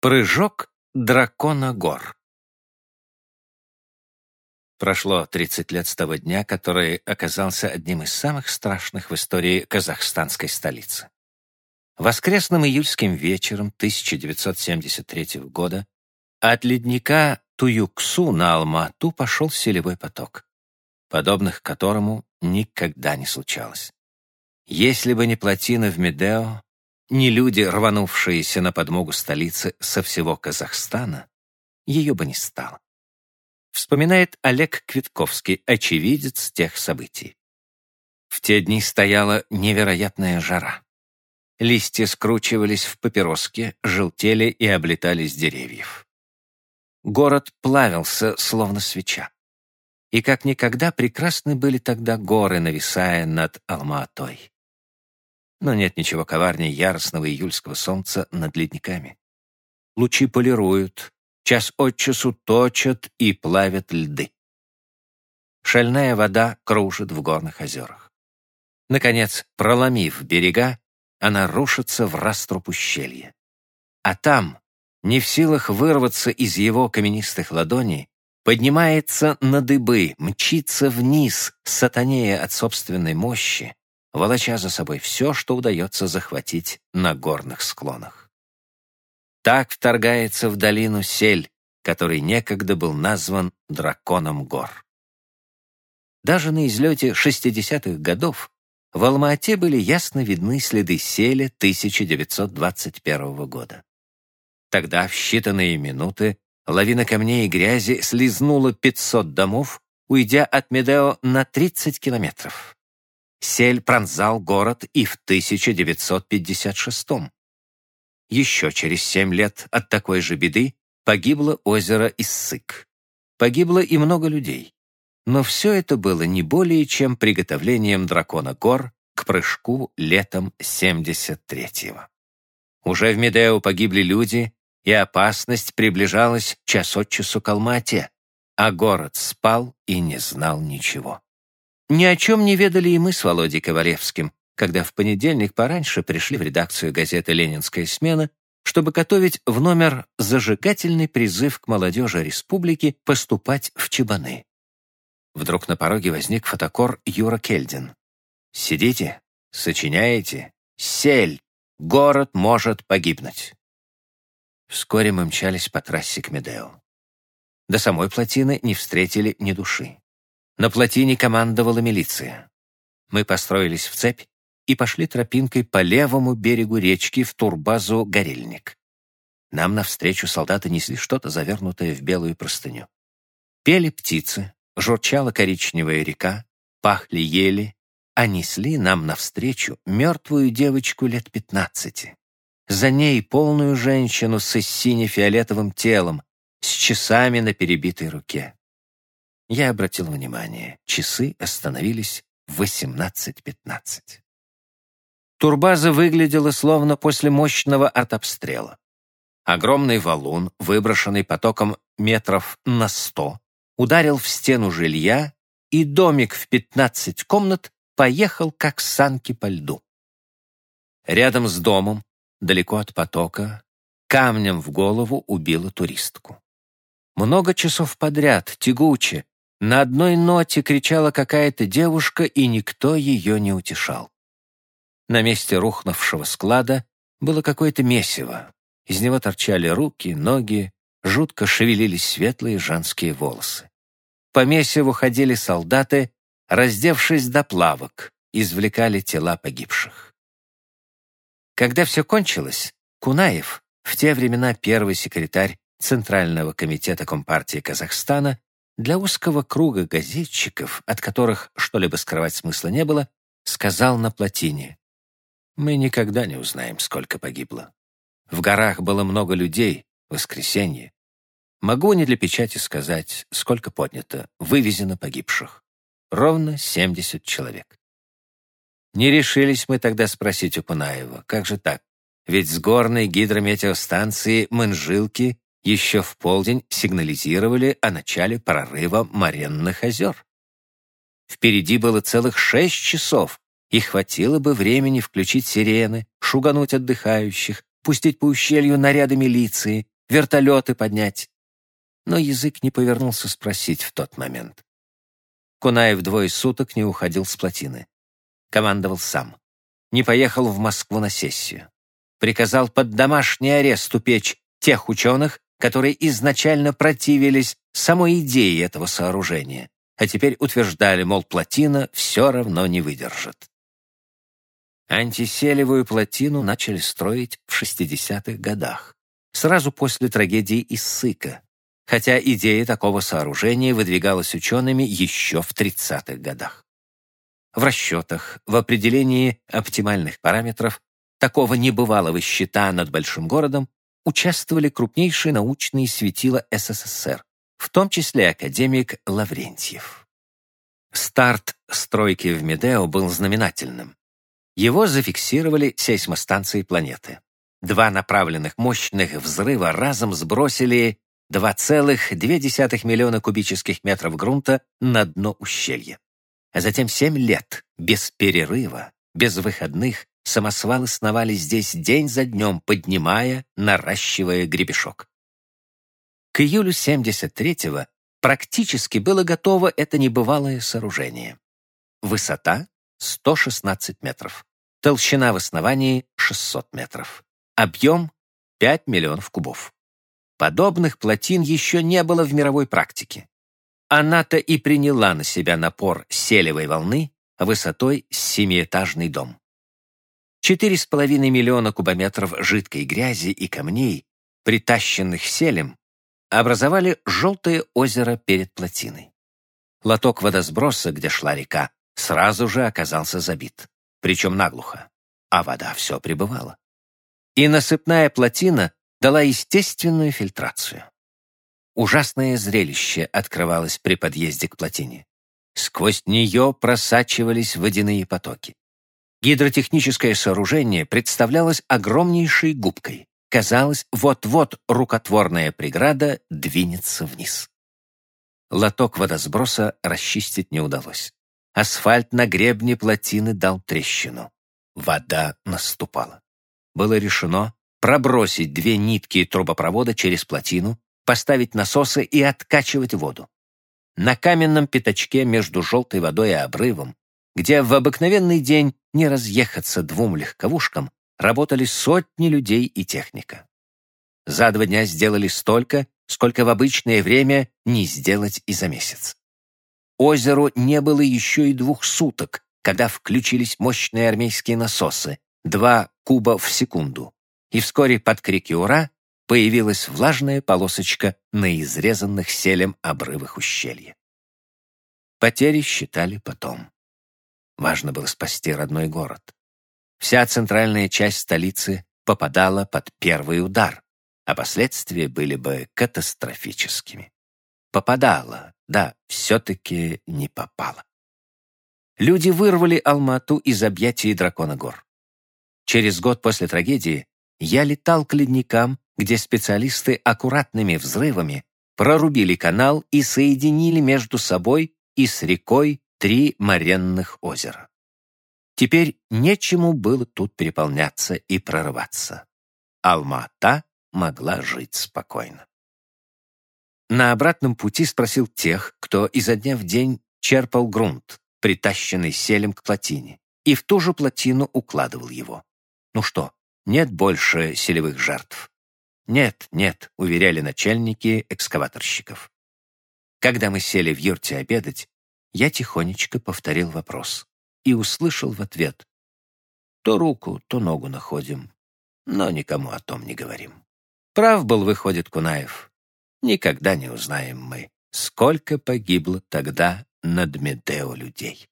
Прыжок дракона гор. Прошло 30 лет с того дня, который оказался одним из самых страшных в истории казахстанской столицы. Воскресным июльским вечером 1973 года от ледника Туюксу на Алмату пошел селевой поток, подобных которому никогда не случалось. Если бы не плотина в Медео, не люди, рванувшиеся на подмогу столицы со всего Казахстана, ее бы не стало. Вспоминает Олег Квитковский, очевидец тех событий. В те дни стояла невероятная жара. Листья скручивались в папироски, желтели и облетали деревьев. Город плавился, словно свеча. И как никогда прекрасны были тогда горы, нависая над Алма-Атой. Но нет ничего коварнее яростного июльского солнца над ледниками. Лучи полируют, час от часу точат и плавят льды. Шальная вода кружит в горных озерах. Наконец, проломив берега, она рушится в раструб ущелья. А там, не в силах вырваться из его каменистых ладоней, поднимается на дыбы, мчится вниз, сатанея от собственной мощи, волоча за собой все, что удается захватить на горных склонах. Так вторгается в долину сель, который некогда был назван драконом гор. Даже на излете 60-х годов в Алма-Ате были ясно видны следы селя 1921 года. Тогда в считанные минуты лавина камней и грязи слезнула 500 домов, уйдя от Медео на 30 километров. Сель пронзал город и в 1956 -м. Еще через семь лет от такой же беды погибло озеро Иссык. Погибло и много людей. Но все это было не более чем приготовлением дракона гор к прыжку летом 73-го. Уже в Медео погибли люди, и опасность приближалась час от часу к Алмате, а город спал и не знал ничего. Ни о чем не ведали и мы с Володей Ковалевским, когда в понедельник пораньше пришли в редакцию газеты «Ленинская смена», чтобы готовить в номер зажигательный призыв к молодежи республики поступать в Чебаны. Вдруг на пороге возник фотокор Юра Кельдин. «Сидите, сочиняете, сель, город может погибнуть». Вскоре мы мчались по трассе к Медео. До самой плотины не встретили ни души. На плотине командовала милиция. Мы построились в цепь и пошли тропинкой по левому берегу речки в турбазу «Горельник». Нам навстречу солдаты несли что-то, завернутое в белую простыню. Пели птицы, журчала коричневая река, пахли ели, а несли нам навстречу мертвую девочку лет пятнадцати. За ней полную женщину с сине-фиолетовым телом, с часами на перебитой руке. Я обратил внимание, часы остановились в 18.15. Турбаза выглядела словно после мощного артобстрела. Огромный валун, выброшенный потоком метров на сто, ударил в стену жилья, и домик в 15 комнат поехал, как санки по льду. Рядом с домом, далеко от потока, камнем в голову убила туристку. Много часов подряд, тягуче, на одной ноте кричала какая-то девушка, и никто ее не утешал. На месте рухнувшего склада было какое-то месиво. Из него торчали руки, ноги, жутко шевелились светлые женские волосы. По месиву ходили солдаты, раздевшись до плавок, извлекали тела погибших. Когда все кончилось, Кунаев, в те времена первый секретарь Центрального комитета Компартии Казахстана, для узкого круга газетчиков, от которых что-либо скрывать смысла не было, сказал на плотине. «Мы никогда не узнаем, сколько погибло. В горах было много людей, воскресенье. Могу не для печати сказать, сколько поднято, вывезено погибших. Ровно 70 человек. Не решились мы тогда спросить у Панаева, как же так? Ведь с горной гидрометеостанции Манжилки еще в полдень сигнализировали о начале прорыва Маренных озер. Впереди было целых шесть часов, и хватило бы времени включить сирены, шугануть отдыхающих, пустить по ущелью наряды милиции, вертолеты поднять. Но язык не повернулся спросить в тот момент. Кунаев двое суток не уходил с плотины. Командовал сам. Не поехал в Москву на сессию. Приказал под домашний арест упечь тех ученых, которые изначально противились самой идее этого сооружения, а теперь утверждали, мол, плотина все равно не выдержит. Антиселевую плотину начали строить в 60-х годах, сразу после трагедии Иссыка, хотя идея такого сооружения выдвигалась учеными еще в 30-х годах. В расчетах, в определении оптимальных параметров такого небывалого счета над большим городом участвовали крупнейшие научные светила СССР, в том числе академик Лаврентьев. Старт стройки в Медео был знаменательным. Его зафиксировали сейсмостанции планеты. Два направленных мощных взрыва разом сбросили 2,2 миллиона кубических метров грунта на дно ущелья. А затем семь лет, без перерыва, без выходных, самосвалы сновали здесь день за днем, поднимая, наращивая гребешок. К июлю 73-го практически было готово это небывалое сооружение. Высота 116 метров. Толщина в основании 600 метров. Объем 5 миллионов кубов. Подобных плотин еще не было в мировой практике. Она-то и приняла на себя напор селевой волны высотой семиэтажный дом. Четыре с половиной миллиона кубометров жидкой грязи и камней, притащенных селем, образовали желтое озеро перед плотиной. Лоток водосброса, где шла река, сразу же оказался забит, причем наглухо, а вода все прибывала. И насыпная плотина дала естественную фильтрацию. Ужасное зрелище открывалось при подъезде к плотине. Сквозь нее просачивались водяные потоки. Гидротехническое сооружение представлялось огромнейшей губкой. Казалось, вот-вот рукотворная преграда двинется вниз. Лоток водосброса расчистить не удалось. Асфальт на гребне плотины дал трещину. Вода наступала. Было решено пробросить две нитки трубопровода через плотину, поставить насосы и откачивать воду. На каменном пятачке между желтой водой и обрывом, где в обыкновенный день не разъехаться двум легковушкам, работали сотни людей и техника. За два дня сделали столько, сколько в обычное время не сделать и за месяц. Озеру не было еще и двух суток, когда включились мощные армейские насосы, два куба в секунду. И вскоре под крики «Ура!» появилась влажная полосочка на изрезанных селем обрывах ущелья. Потери считали потом. Важно было спасти родной город. Вся центральная часть столицы попадала под первый удар, а последствия были бы катастрофическими. Попадала, да, все-таки не попала. Люди вырвали Алмату из объятий дракона гор. Через год после трагедии я летал к ледникам, где специалисты аккуратными взрывами прорубили канал и соединили между собой и с рекой три моренных озера. Теперь нечему было тут переполняться и прорываться. Алма-Ата могла жить спокойно. На обратном пути спросил тех, кто изо дня в день черпал грунт, притащенный селем к плотине, и в ту же плотину укладывал его. Ну что, нет больше селевых жертв? Нет, нет, уверяли начальники экскаваторщиков. Когда мы сели в юрте обедать, я тихонечко повторил вопрос и услышал в ответ. То руку, то ногу находим, но никому о том не говорим. Прав был, выходит, Кунаев. Никогда не узнаем мы, сколько погибло тогда над Медео людей.